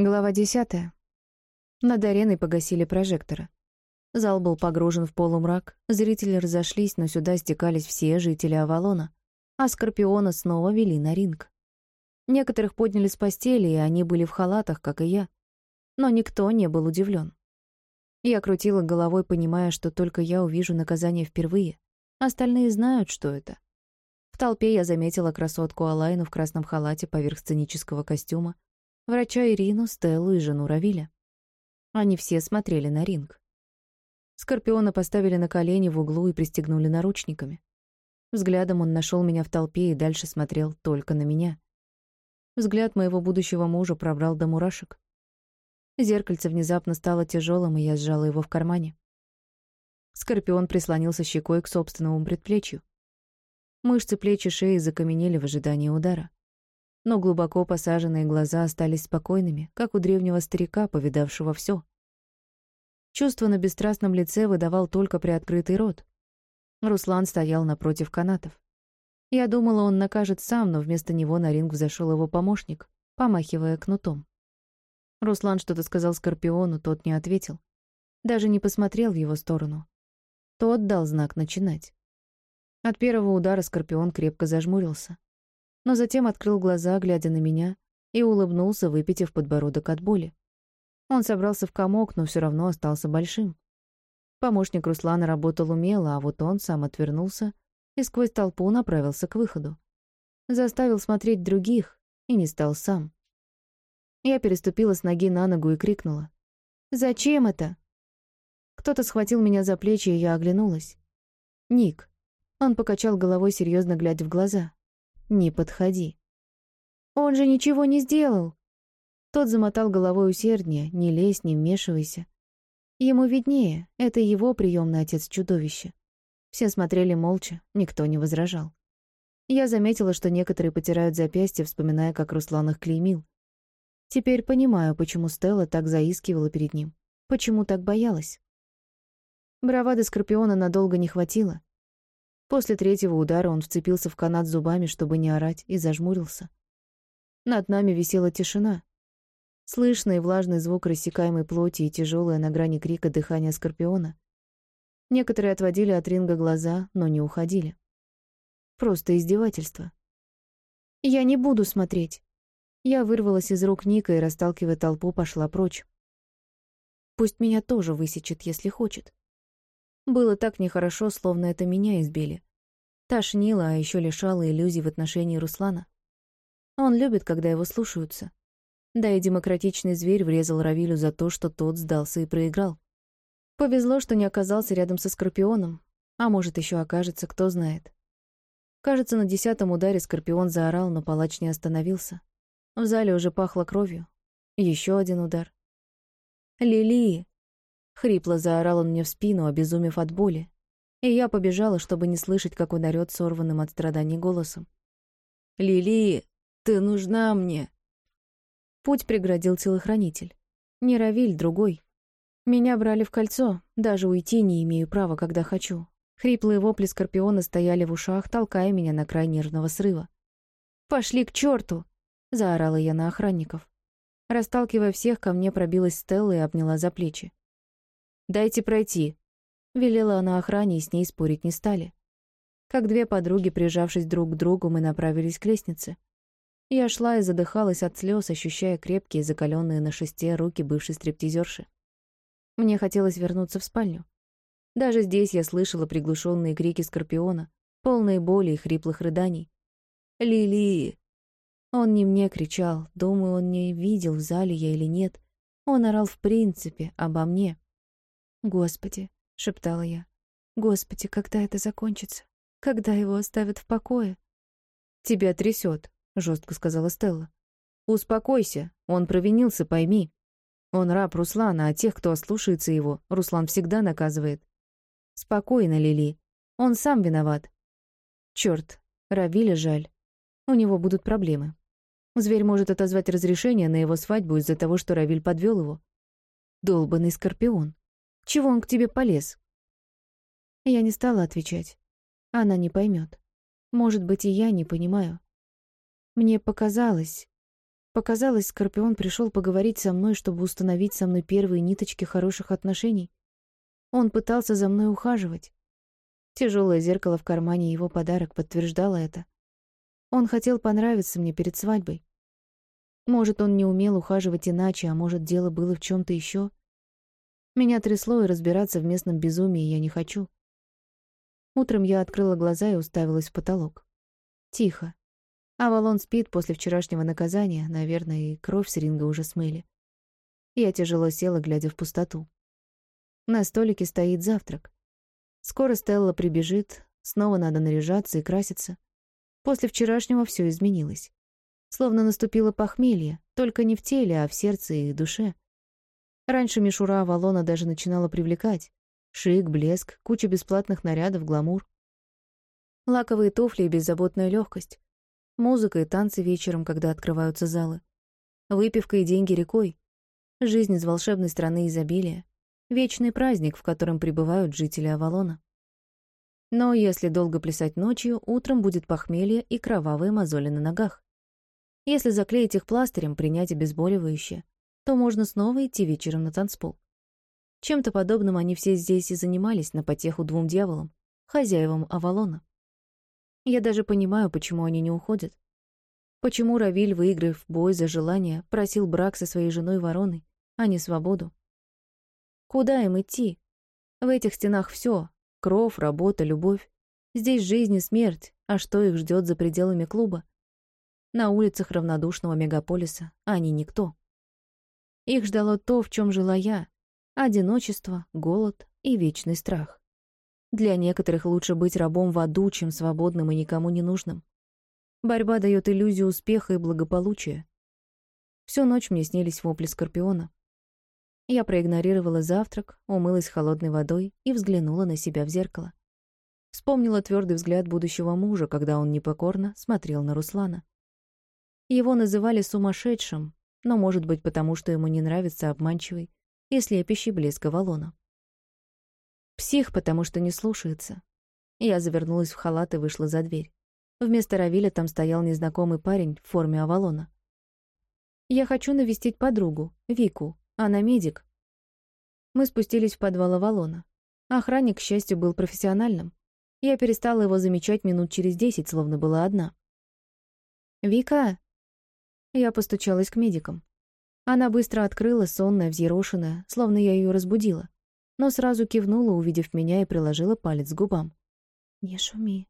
Глава десятая. Над ареной погасили прожекторы. Зал был погружен в полумрак, зрители разошлись, но сюда стекались все жители Авалона, а Скорпиона снова вели на ринг. Некоторых подняли с постели, и они были в халатах, как и я. Но никто не был удивлен. Я крутила головой, понимая, что только я увижу наказание впервые. Остальные знают, что это. В толпе я заметила красотку Алайну в красном халате поверх сценического костюма, врача Ирину, Стеллу и жену Равиля. Они все смотрели на ринг. Скорпиона поставили на колени в углу и пристегнули наручниками. Взглядом он нашел меня в толпе и дальше смотрел только на меня. Взгляд моего будущего мужа пробрал до мурашек. Зеркальце внезапно стало тяжелым, и я сжала его в кармане. Скорпион прислонился щекой к собственному предплечью. Мышцы плеч и шеи закаменели в ожидании удара но глубоко посаженные глаза остались спокойными, как у древнего старика, повидавшего все. Чувство на бесстрастном лице выдавал только приоткрытый рот. Руслан стоял напротив канатов. Я думала, он накажет сам, но вместо него на ринг взошел его помощник, помахивая кнутом. Руслан что-то сказал Скорпиону, тот не ответил. Даже не посмотрел в его сторону. Тот дал знак начинать. От первого удара Скорпион крепко зажмурился но затем открыл глаза, глядя на меня, и улыбнулся, выпитив подбородок от боли. Он собрался в комок, но все равно остался большим. Помощник Руслана работал умело, а вот он сам отвернулся и сквозь толпу направился к выходу. Заставил смотреть других и не стал сам. Я переступила с ноги на ногу и крикнула. «Зачем это?» Кто-то схватил меня за плечи, и я оглянулась. «Ник». Он покачал головой, серьезно глядя в глаза. Не подходи. Он же ничего не сделал. Тот замотал головой усерднее, не лезь, не вмешивайся. Ему виднее, это его приемный отец чудовище. Все смотрели молча, никто не возражал. Я заметила, что некоторые потирают запястья, вспоминая, как Руслан их клеймил. Теперь понимаю, почему Стелла так заискивала перед ним, почему так боялась. Бравады Скорпиона надолго не хватило. После третьего удара он вцепился в канат зубами, чтобы не орать, и зажмурился. Над нами висела тишина. Слышный влажный звук рассекаемой плоти и тяжелое на грани крика дыхания скорпиона. Некоторые отводили от ринга глаза, но не уходили. Просто издевательство. «Я не буду смотреть». Я вырвалась из рук Ника и, расталкивая толпу, пошла прочь. Пусть меня тоже высечет, если хочет. Было так нехорошо, словно это меня избили. Тошнило, а еще лишало иллюзий в отношении Руслана. Он любит, когда его слушаются. Да и демократичный зверь врезал Равилю за то, что тот сдался и проиграл. Повезло, что не оказался рядом со Скорпионом. А может, еще окажется, кто знает. Кажется, на десятом ударе Скорпион заорал, но палач не остановился. В зале уже пахло кровью. Еще один удар. «Лили!» Хрипло заорал он мне в спину, обезумев от боли. И я побежала, чтобы не слышать, как он орёт сорванным от страданий голосом. «Лили, ты нужна мне!» Путь преградил телохранитель. Не Равиль, другой. Меня брали в кольцо, даже уйти не имею права, когда хочу. Хриплые вопли Скорпиона стояли в ушах, толкая меня на край нервного срыва. «Пошли к черту! заорала я на охранников. Расталкивая всех, ко мне пробилась Стелла и обняла за плечи. «Дайте пройти», — велела она охране, и с ней спорить не стали. Как две подруги, прижавшись друг к другу, мы направились к лестнице. Я шла и задыхалась от слез, ощущая крепкие, закаленные на шесте руки бывшей стриптизерши. Мне хотелось вернуться в спальню. Даже здесь я слышала приглушенные крики Скорпиона, полные боли и хриплых рыданий. «Лили!» Он не мне кричал, думаю, он не видел, в зале я или нет. Он орал в принципе, обо мне. «Господи», — шептала я, — «Господи, когда это закончится? Когда его оставят в покое?» «Тебя трясет», — жестко сказала Стелла. «Успокойся, он провинился, пойми. Он раб Руслана, а тех, кто ослушается его, Руслан всегда наказывает. Спокойно, Лили, он сам виноват. Черт, Равиля жаль. У него будут проблемы. Зверь может отозвать разрешение на его свадьбу из-за того, что Равиль подвел его. Долбанный скорпион. Чего он к тебе полез?» Я не стала отвечать. Она не поймет. Может быть, и я не понимаю. Мне показалось. Показалось, Скорпион пришел поговорить со мной, чтобы установить со мной первые ниточки хороших отношений. Он пытался за мной ухаживать. Тяжелое зеркало в кармане его подарок подтверждало это. Он хотел понравиться мне перед свадьбой. Может, он не умел ухаживать иначе, а может, дело было в чем то еще. Меня трясло, и разбираться в местном безумии я не хочу. Утром я открыла глаза и уставилась в потолок. Тихо. Авалон спит после вчерашнего наказания, наверное, и кровь с ринга уже смыли. Я тяжело села, глядя в пустоту. На столике стоит завтрак. Скоро Стелла прибежит, снова надо наряжаться и краситься. После вчерашнего все изменилось. Словно наступило похмелье, только не в теле, а в сердце и душе. Раньше мишура Авалона даже начинала привлекать. Шик, блеск, куча бесплатных нарядов, гламур. Лаковые туфли и беззаботная легкость. Музыка и танцы вечером, когда открываются залы. Выпивка и деньги рекой. Жизнь из волшебной страны изобилия. Вечный праздник, в котором пребывают жители Авалона. Но если долго плясать ночью, утром будет похмелье и кровавые мозоли на ногах. Если заклеить их пластырем, принять обезболивающее, то можно снова идти вечером на танцпол. Чем-то подобным они все здесь и занимались на потеху двум дьяволам, хозяевам Авалона. Я даже понимаю, почему они не уходят. Почему Равиль, выиграв бой за желание, просил брак со своей женой Вороной, а не свободу. Куда им идти? В этих стенах все: Кров, работа, любовь. Здесь жизнь и смерть, а что их ждет за пределами клуба? На улицах равнодушного мегаполиса они никто. Их ждало то, в чем жила я. Одиночество, голод и вечный страх. Для некоторых лучше быть рабом в аду, чем свободным и никому не нужным. Борьба дает иллюзию успеха и благополучия. Всю ночь мне снились вопли Скорпиона. Я проигнорировала завтрак, умылась холодной водой и взглянула на себя в зеркало. Вспомнила твердый взгляд будущего мужа, когда он непокорно смотрел на Руслана. Его называли сумасшедшим, но, может быть, потому что ему не нравится обманчивый и слепящий блеск Авалона. Псих, потому что не слушается. Я завернулась в халат и вышла за дверь. Вместо Равиля там стоял незнакомый парень в форме Авалона. «Я хочу навестить подругу, Вику. Она медик». Мы спустились в подвал Авалона. Охранник, к счастью, был профессиональным. Я перестала его замечать минут через десять, словно была одна. «Вика!» Я постучалась к медикам. Она быстро открыла, сонная, взъерошенная, словно я ее разбудила но сразу кивнула, увидев меня, и приложила палец к губам. «Не шуми».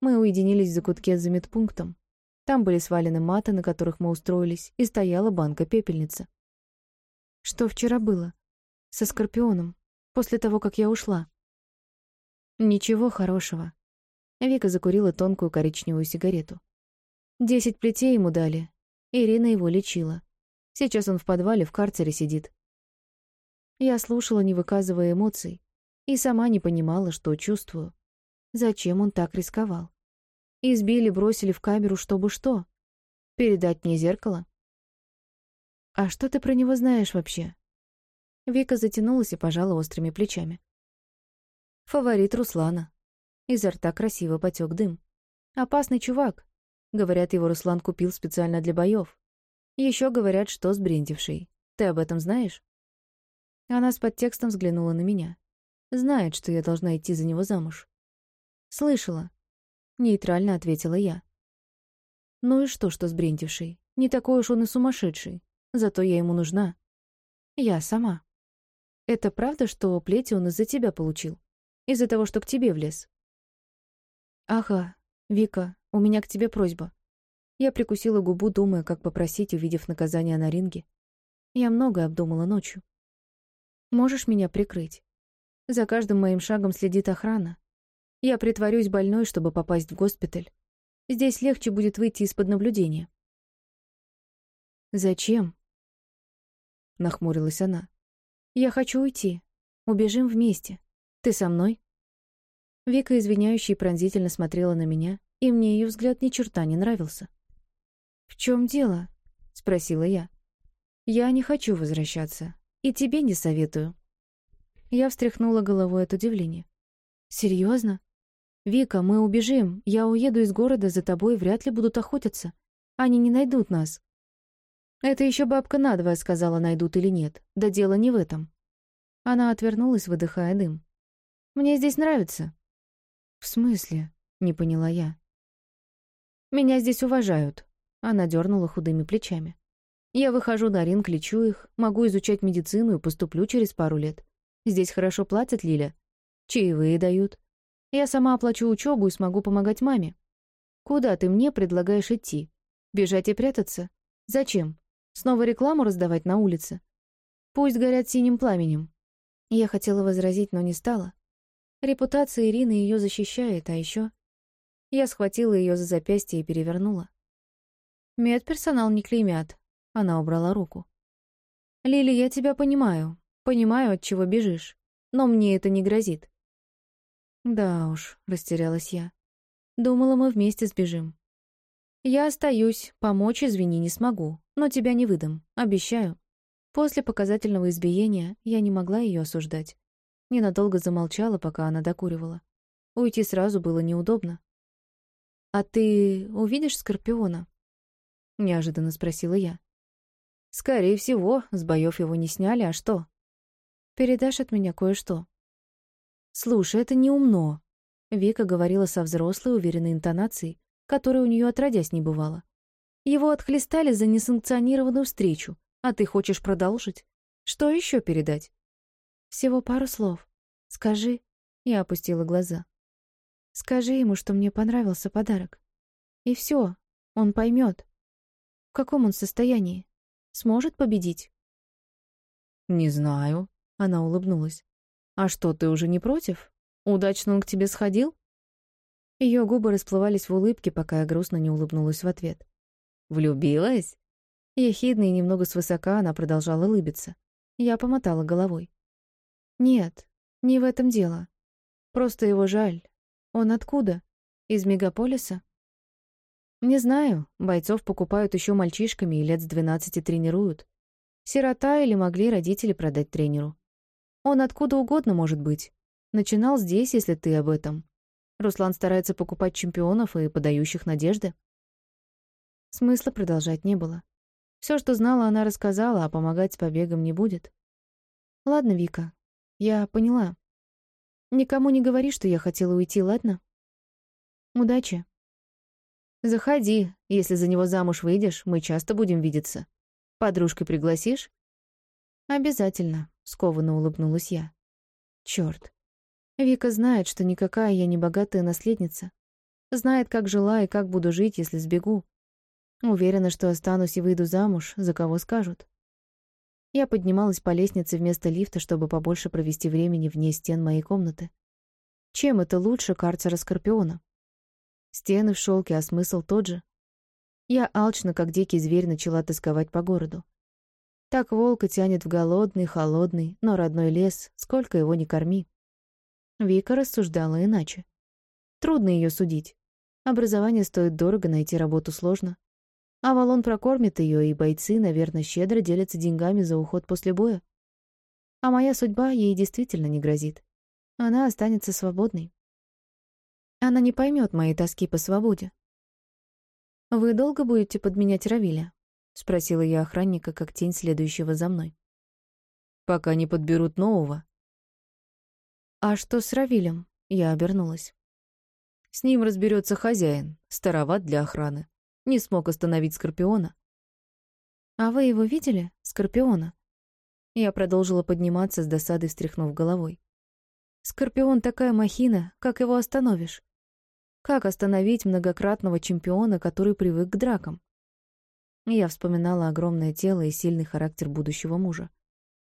Мы уединились в закутке за медпунктом. Там были свалены маты, на которых мы устроились, и стояла банка-пепельница. «Что вчера было? Со Скорпионом, после того, как я ушла?» «Ничего хорошего». Вика закурила тонкую коричневую сигарету. «Десять плетей ему дали. Ирина его лечила. Сейчас он в подвале в карцере сидит. Я слушала, не выказывая эмоций, и сама не понимала, что чувствую. Зачем он так рисковал? Избили, бросили в камеру, чтобы что? Передать мне зеркало? А что ты про него знаешь вообще? Вика затянулась и пожала острыми плечами. Фаворит Руслана. Изо рта красиво потек дым. Опасный чувак. Говорят, его Руслан купил специально для боев. Еще говорят, что сбрендивший. Ты об этом знаешь? Она с подтекстом взглянула на меня. Знает, что я должна идти за него замуж. «Слышала», — нейтрально ответила я. «Ну и что, что сбрендивший? Не такой уж он и сумасшедший. Зато я ему нужна. Я сама. Это правда, что плети он из-за тебя получил? Из-за того, что к тебе влез?» «Ага, Вика, у меня к тебе просьба». Я прикусила губу, думая, как попросить, увидев наказание на ринге. Я многое обдумала ночью. Можешь меня прикрыть? За каждым моим шагом следит охрана. Я притворюсь больной, чтобы попасть в госпиталь. Здесь легче будет выйти из-под наблюдения. «Зачем?» — нахмурилась она. «Я хочу уйти. Убежим вместе. Ты со мной?» Вика, извиняющая пронзительно смотрела на меня, и мне ее взгляд ни черта не нравился. «В чем дело?» — спросила я. «Я не хочу возвращаться. И тебе не советую». Я встряхнула головой от удивления. «Серьезно? Вика, мы убежим. Я уеду из города, за тобой вряд ли будут охотиться. Они не найдут нас». Это еще бабка надвое сказала, найдут или нет. Да дело не в этом. Она отвернулась, выдыхая дым. «Мне здесь нравится». «В смысле?» — не поняла я. «Меня здесь уважают». Она дернула худыми плечами. «Я выхожу на ринг, лечу их, могу изучать медицину и поступлю через пару лет. Здесь хорошо платят, Лиля. Чаевые дают. Я сама оплачу учебу и смогу помогать маме. Куда ты мне предлагаешь идти? Бежать и прятаться? Зачем? Снова рекламу раздавать на улице? Пусть горят синим пламенем. Я хотела возразить, но не стала. Репутация Ирины ее защищает, а еще Я схватила ее за запястье и перевернула. Медперсонал не клеймят. Она убрала руку. «Лили, я тебя понимаю. Понимаю, от чего бежишь. Но мне это не грозит». «Да уж», — растерялась я. «Думала, мы вместе сбежим». «Я остаюсь. Помочь, извини, не смогу. Но тебя не выдам. Обещаю». После показательного избиения я не могла ее осуждать. Ненадолго замолчала, пока она докуривала. Уйти сразу было неудобно. «А ты увидишь Скорпиона?» — неожиданно спросила я. «Скорее всего, с боев его не сняли, а что?» «Передашь от меня кое-что?» «Слушай, это не умно», — Вика говорила со взрослой, уверенной интонацией, которой у нее отродясь не бывало. «Его отхлестали за несанкционированную встречу, а ты хочешь продолжить? Что еще передать?» «Всего пару слов. Скажи...» Я опустила глаза. «Скажи ему, что мне понравился подарок. И все, он поймет. В каком он состоянии? Сможет победить?» «Не знаю», — она улыбнулась. «А что, ты уже не против? Удачно он к тебе сходил?» Ее губы расплывались в улыбке, пока я грустно не улыбнулась в ответ. «Влюбилась?» Ехидно и немного свысока она продолжала улыбиться. Я помотала головой. «Нет, не в этом дело. Просто его жаль. Он откуда? Из мегаполиса?» «Не знаю. Бойцов покупают еще мальчишками и лет с двенадцати тренируют. Сирота или могли родители продать тренеру. Он откуда угодно может быть. Начинал здесь, если ты об этом. Руслан старается покупать чемпионов и подающих надежды. Смысла продолжать не было. Все, что знала, она рассказала, а помогать с побегом не будет. Ладно, Вика, я поняла. Никому не говори, что я хотела уйти, ладно? Удачи. Заходи. Если за него замуж выйдешь, мы часто будем видеться. Подружкой пригласишь? Обязательно. Скованно улыбнулась я. Чёрт. Вика знает, что никакая я не богатая наследница. Знает, как жила и как буду жить, если сбегу. Уверена, что останусь и выйду замуж, за кого скажут. Я поднималась по лестнице вместо лифта, чтобы побольше провести времени вне стен моей комнаты. Чем это лучше карцера Скорпиона? Стены в шелке, а смысл тот же. Я алчно, как дикий зверь, начала тосковать по городу. Так волка тянет в голодный, холодный, но родной лес, сколько его не корми. Вика рассуждала иначе. Трудно ее судить. Образование стоит дорого, найти работу сложно. Авалон прокормит ее, и бойцы, наверное, щедро делятся деньгами за уход после боя. А моя судьба ей действительно не грозит. Она останется свободной. Она не поймет моей тоски по свободе. «Вы долго будете подменять Равиля?» — спросила я охранника, как тень следующего за мной. «Пока не подберут нового». «А что с Равилем?» — я обернулась. «С ним разберется хозяин, староват для охраны. Не смог остановить Скорпиона». «А вы его видели, Скорпиона?» Я продолжила подниматься с досадой, встряхнув головой. «Скорпион такая махина, как его остановишь? Как остановить многократного чемпиона, который привык к дракам? Я вспоминала огромное тело и сильный характер будущего мужа.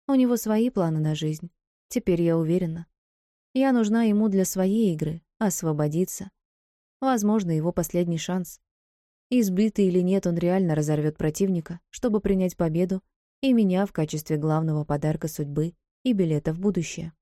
У него свои планы на жизнь. Теперь я уверена. Я нужна ему для своей игры, освободиться. Возможно, его последний шанс. Избитый или нет, он реально разорвет противника, чтобы принять победу и меня в качестве главного подарка судьбы и билета в будущее.